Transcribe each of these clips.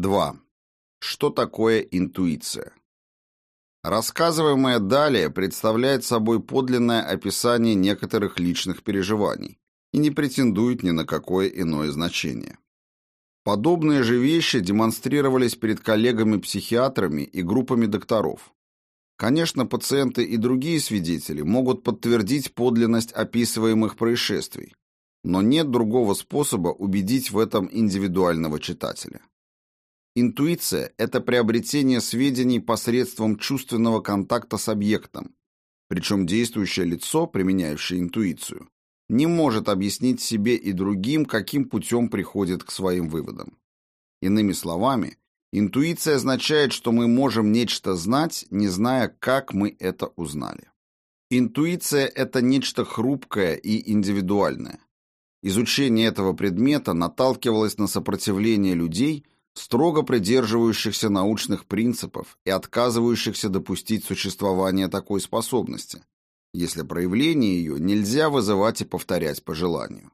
2. Что такое интуиция? Рассказываемое далее представляет собой подлинное описание некоторых личных переживаний и не претендует ни на какое иное значение. Подобные же вещи демонстрировались перед коллегами-психиатрами и группами докторов. Конечно, пациенты и другие свидетели могут подтвердить подлинность описываемых происшествий, но нет другого способа убедить в этом индивидуального читателя. Интуиция – это приобретение сведений посредством чувственного контакта с объектом, причем действующее лицо, применяющее интуицию, не может объяснить себе и другим, каким путем приходит к своим выводам. Иными словами, интуиция означает, что мы можем нечто знать, не зная, как мы это узнали. Интуиция – это нечто хрупкое и индивидуальное. Изучение этого предмета наталкивалось на сопротивление людей – строго придерживающихся научных принципов и отказывающихся допустить существование такой способности, если проявление ее нельзя вызывать и повторять по желанию.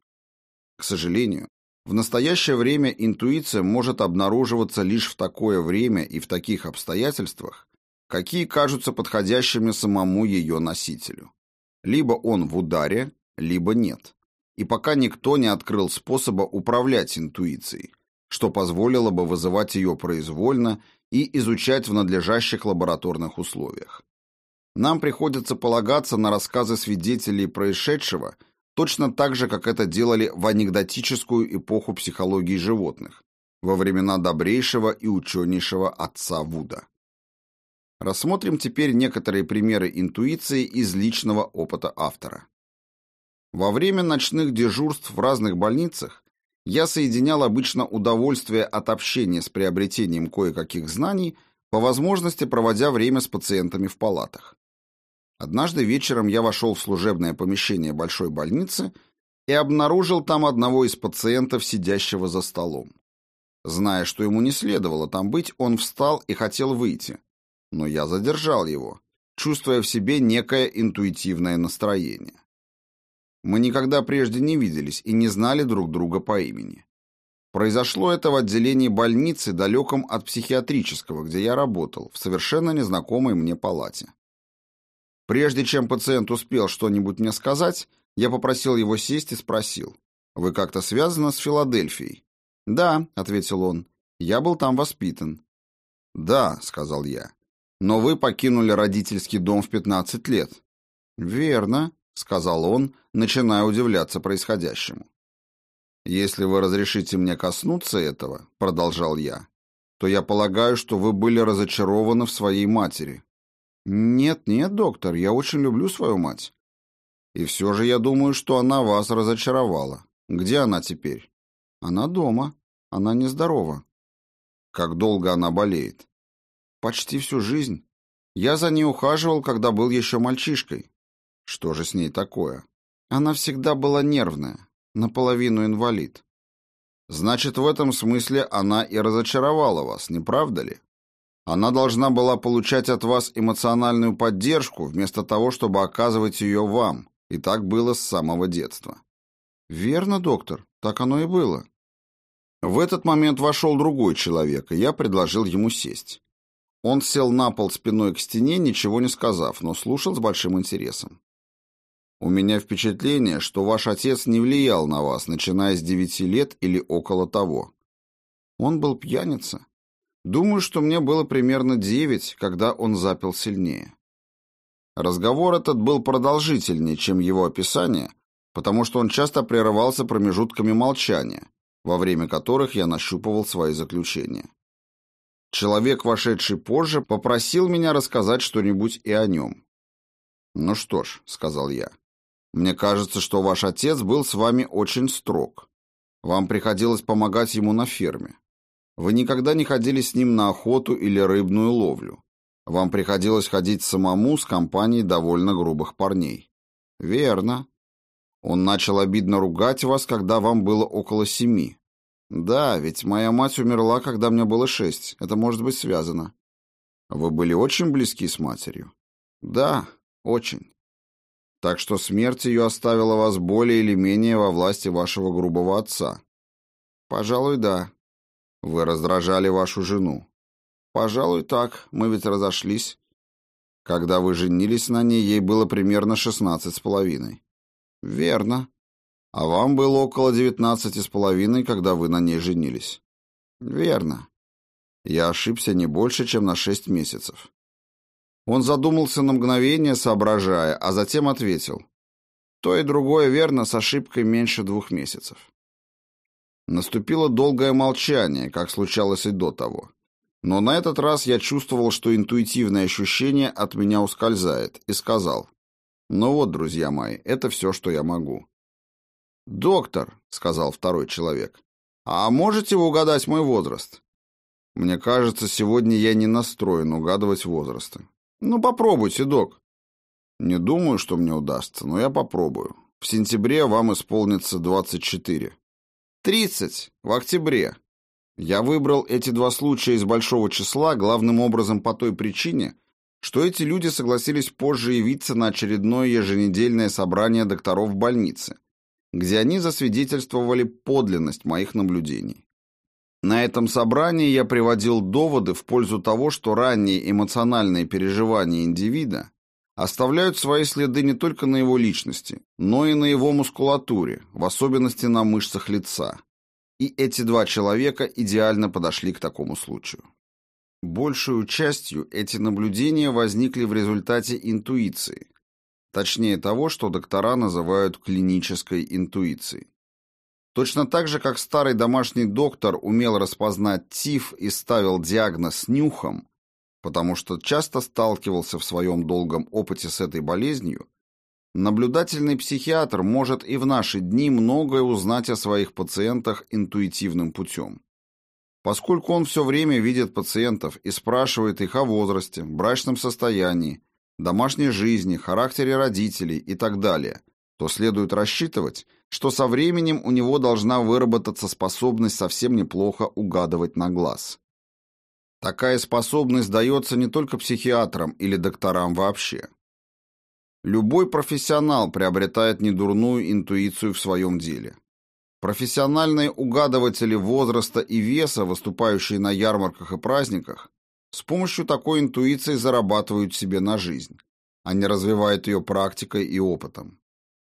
К сожалению, в настоящее время интуиция может обнаруживаться лишь в такое время и в таких обстоятельствах, какие кажутся подходящими самому ее носителю. Либо он в ударе, либо нет. И пока никто не открыл способа управлять интуицией, что позволило бы вызывать ее произвольно и изучать в надлежащих лабораторных условиях. Нам приходится полагаться на рассказы свидетелей происшедшего точно так же, как это делали в анекдотическую эпоху психологии животных, во времена добрейшего и ученейшего отца Вуда. Рассмотрим теперь некоторые примеры интуиции из личного опыта автора. Во время ночных дежурств в разных больницах я соединял обычно удовольствие от общения с приобретением кое-каких знаний, по возможности проводя время с пациентами в палатах. Однажды вечером я вошел в служебное помещение большой больницы и обнаружил там одного из пациентов, сидящего за столом. Зная, что ему не следовало там быть, он встал и хотел выйти. Но я задержал его, чувствуя в себе некое интуитивное настроение. Мы никогда прежде не виделись и не знали друг друга по имени. Произошло это в отделении больницы, далеком от психиатрического, где я работал, в совершенно незнакомой мне палате. Прежде чем пациент успел что-нибудь мне сказать, я попросил его сесть и спросил. «Вы как-то связаны с Филадельфией?» «Да», — ответил он, — «я был там воспитан». «Да», — сказал я, — «но вы покинули родительский дом в 15 лет». «Верно», — сказал он, начиная удивляться происходящему. «Если вы разрешите мне коснуться этого», — продолжал я, «то я полагаю, что вы были разочарованы в своей матери». «Нет, нет, доктор, я очень люблю свою мать». «И все же я думаю, что она вас разочаровала. Где она теперь?» «Она дома. Она нездорова». «Как долго она болеет?» «Почти всю жизнь. Я за ней ухаживал, когда был еще мальчишкой. Что же с ней такое? Она всегда была нервная, наполовину инвалид. Значит, в этом смысле она и разочаровала вас, не правда ли? Она должна была получать от вас эмоциональную поддержку, вместо того, чтобы оказывать ее вам, и так было с самого детства. Верно, доктор, так оно и было. В этот момент вошел другой человек, и я предложил ему сесть. Он сел на пол спиной к стене, ничего не сказав, но слушал с большим интересом. У меня впечатление, что ваш отец не влиял на вас, начиная с девяти лет или около того. Он был пьяница. Думаю, что мне было примерно девять, когда он запил сильнее. Разговор этот был продолжительнее, чем его описание, потому что он часто прерывался промежутками молчания, во время которых я нащупывал свои заключения. Человек, вошедший позже, попросил меня рассказать что-нибудь и о нем. «Ну что ж», — сказал я, мне кажется, что ваш отец был с вами очень строг. Вам приходилось помогать ему на ферме. Вы никогда не ходили с ним на охоту или рыбную ловлю. Вам приходилось ходить самому с компанией довольно грубых парней. Верно. Он начал обидно ругать вас, когда вам было около семи. Да, ведь моя мать умерла, когда мне было шесть. Это может быть связано. Вы были очень близки с матерью? Да, очень. Так что смерть ее оставила вас более или менее во власти вашего грубого отца. Пожалуй, да. Вы раздражали вашу жену. Пожалуй, так. Мы ведь разошлись. Когда вы женились на ней, ей было примерно шестнадцать с половиной. Верно. А вам было около девятнадцати с половиной, когда вы на ней женились. Верно. Я ошибся не больше, чем на шесть месяцев. Он задумался на мгновение, соображая, а затем ответил. То и другое верно, с ошибкой меньше двух месяцев. Наступило долгое молчание, как случалось и до того. Но на этот раз я чувствовал, что интуитивное ощущение от меня ускользает, и сказал, «Ну вот, друзья мои, это все, что я могу». «Доктор», — сказал второй человек, «а можете вы угадать мой возраст?» «Мне кажется, сегодня я не настроен угадывать возрасты». «Ну, попробуйте, док». «Не думаю, что мне удастся, но я попробую. В сентябре вам исполнится 24». «30 в октябре», я выбрал эти два случая из большого числа главным образом по той причине, что эти люди согласились позже явиться на очередное еженедельное собрание докторов в больнице, где они засвидетельствовали подлинность моих наблюдений. На этом собрании я приводил доводы в пользу того, что ранние эмоциональные переживания индивида оставляют свои следы не только на его личности, но и на его мускулатуре, в особенности на мышцах лица. И эти два человека идеально подошли к такому случаю. Большую частью эти наблюдения возникли в результате интуиции, точнее того, что доктора называют клинической интуицией. Точно так же, как старый домашний доктор умел распознать ТИФ и ставил диагноз нюхом, потому что часто сталкивался в своем долгом опыте с этой болезнью, Наблюдательный психиатр может и в наши дни многое узнать о своих пациентах интуитивным путем. Поскольку он все время видит пациентов и спрашивает их о возрасте, брачном состоянии, домашней жизни, характере родителей и так далее, то следует рассчитывать, что со временем у него должна выработаться способность совсем неплохо угадывать на глаз. Такая способность дается не только психиатрам или докторам вообще. Любой профессионал приобретает недурную интуицию в своем деле. Профессиональные угадыватели возраста и веса, выступающие на ярмарках и праздниках, с помощью такой интуиции зарабатывают себе на жизнь. Они развивают ее практикой и опытом.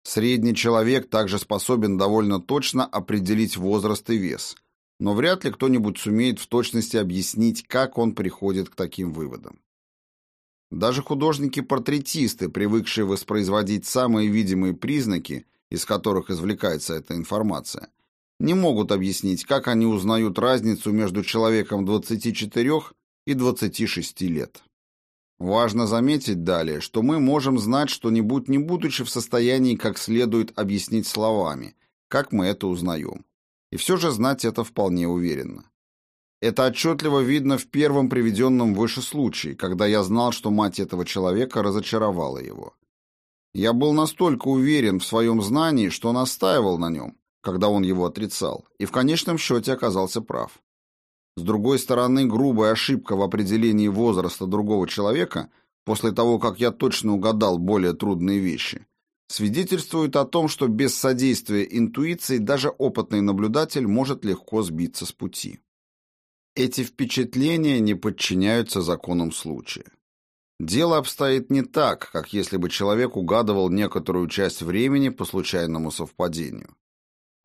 Средний человек также способен довольно точно определить возраст и вес, но вряд ли кто-нибудь сумеет в точности объяснить, как он приходит к таким выводам. Даже художники-портретисты, привыкшие воспроизводить самые видимые признаки, из которых извлекается эта информация, не могут объяснить, как они узнают разницу между человеком 24 и 26 лет. Важно заметить далее, что мы можем знать что-нибудь, не будучи в состоянии как следует объяснить словами, как мы это узнаем. И все же знать это вполне уверенно. Это отчетливо видно в первом приведенном выше случае, когда я знал, что мать этого человека разочаровала его. Я был настолько уверен в своем знании, что настаивал на нем, когда он его отрицал, и в конечном счете оказался прав. С другой стороны, грубая ошибка в определении возраста другого человека, после того, как я точно угадал более трудные вещи, свидетельствует о том, что без содействия интуиции даже опытный наблюдатель может легко сбиться с пути. Эти впечатления не подчиняются законам случая. Дело обстоит не так, как если бы человек угадывал некоторую часть времени по случайному совпадению.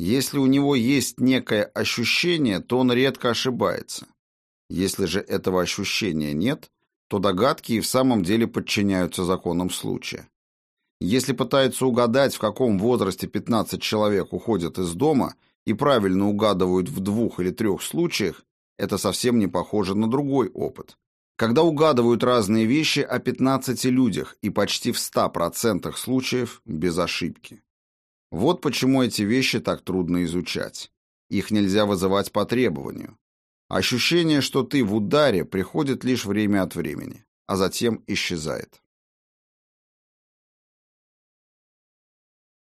Если у него есть некое ощущение, то он редко ошибается. Если же этого ощущения нет, то догадки и в самом деле подчиняются законам случая. Если пытается угадать, в каком возрасте 15 человек уходят из дома и правильно угадывают в двух или трех случаях, это совсем не похоже на другой опыт. Когда угадывают разные вещи о 15 людях и почти в 100% случаев без ошибки. Вот почему эти вещи так трудно изучать. Их нельзя вызывать по требованию. Ощущение, что ты в ударе, приходит лишь время от времени, а затем исчезает.